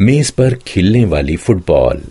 मेज पर खिलने वाली फुटबॉल।